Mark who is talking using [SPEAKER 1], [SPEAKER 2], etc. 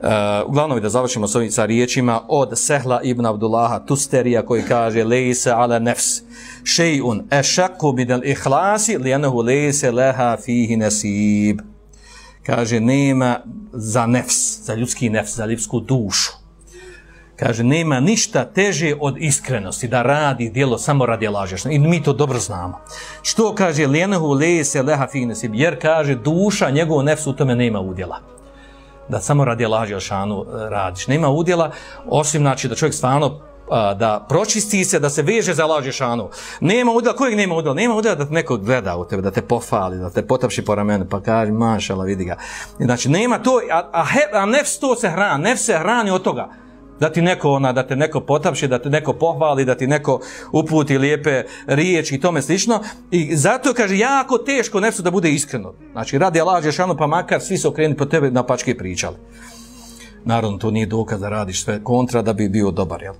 [SPEAKER 1] Uh, uglavnom da završimo s ovim sa riječima od Sehla ibn Abdullaha Tusterija koji kaže lejse ala nefs še'un ešaku bidel ihlasi lijenahu lejse leha fihi nesib kaže nema za nefs, za ljudski nefs, za ljudsku dušu. Kaže nema ništa teže od iskrenosti da radi djelo samo radi lažešno i mi to dobro znamo. Što kaže lijenahu lejse leha fihi nesib jer kaže duša njegov nefs u tome nema udjela da samo radi Allah Alšanu e, radiš. Nema udjela, osim znači da čovjek stvarno da pročisti se, da se veže za Allah šanu. Nema udjela, kojeg nema udjela? Nema udjela da te neko gleda u tebe, da te pofali, da te potapši po ramenu, pa kaže, mašala, vidi ga. Znači, nema to, a, a, he, a nefs to se hrani, nefs se hrani od toga da ti neko ona da te neko potapši da te neko pohvali da ti neko uputi lijepe riječi i tome slično. I zato kaže jako teško nefsu da bude iskreno. Znači radi Allah Žešanu pa makar svi se okreni po tebe na pačke pričali. Naravno to nije dokaz da radiš sve kontra da bi bio dobar jel?